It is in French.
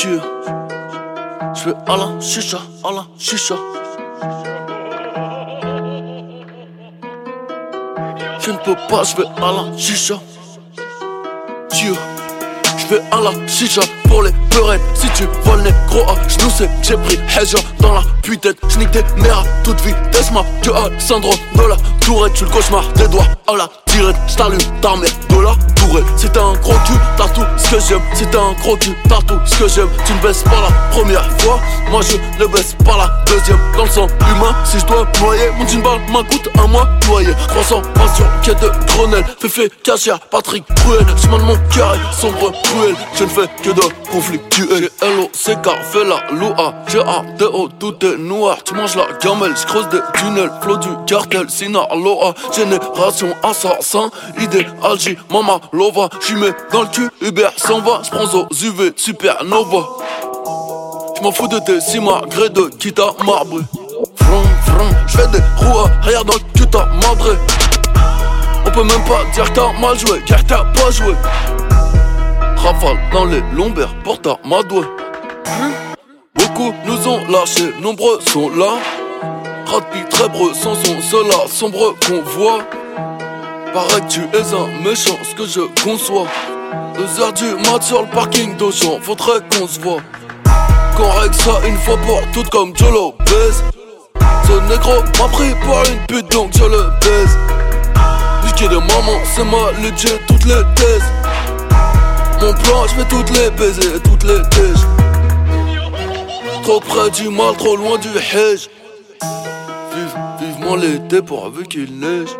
Dieu. Je à la chicha, la chicha. Je ne peux pas, je à la chicha. Dieu. Je à la chicha pour les peurettes Si tu vois le négro à genoux c'est j'ai pris Hedja dans la putain J'nique tes mères à toute vitesse ma Tu as le syndrome de la tourette Tu le cauchemar des doigts à la tirette J't'allume ta mère de la tourette C'est un gros cul, t'as tout ce que j'aime. C'est un gros cul, t'as tout ce que j'aime. Tu ne baisses pas la première fois. Moi je ne baisse pas la deuxième. Dans le sang humain, si je dois noyer Mon jean balle m'coûte un mois noyer 300 pas sur quête de Grenelle. Féfé, Cachia, Patrick, Cruel Chemin de mon cœur sombre, cruel Je ne fais que de conflictuel L-O-C-K, fais la loa G-A-D-O, tout est noir. Tu manges la gamelle, j'creuse des tunnels. Flot du cartel, Sinaloa Génération assassin, idéal, J, Mama, Lova J'y mets dans le cul, Uber s'en va J'prends aux UV, supernova J'm'en fous de tes cimas, gré de quitte à marbre Vroom, vroom, j'fais des roues arrière dans le cul, t'as madré On peut même pas dire que t'as mal joué, car t'as pas joué Rafale dans les lombaires, porte à ma doigt. Beaucoup nous ont lâchés, nombreux sont là. Rapide, très breux, sans son cela sombre qu'on voit. Paraît que tu es un méchant, ce que je conçois. Deux heures du mat sur le parking d'Auchan, faudrait qu'on se voit. Qu'on règle ça une fois pour toutes comme Jolo baise. Ce négro m'a pris pour une pute donc je le baise. Niquer de maman, c'est ma legit, toutes les thèses. Mon plan, je vais toutes les baiser, toutes les tèches. Trop près du mal, trop loin du hedge. Vive, vivement l'été pourvu qu'il neige.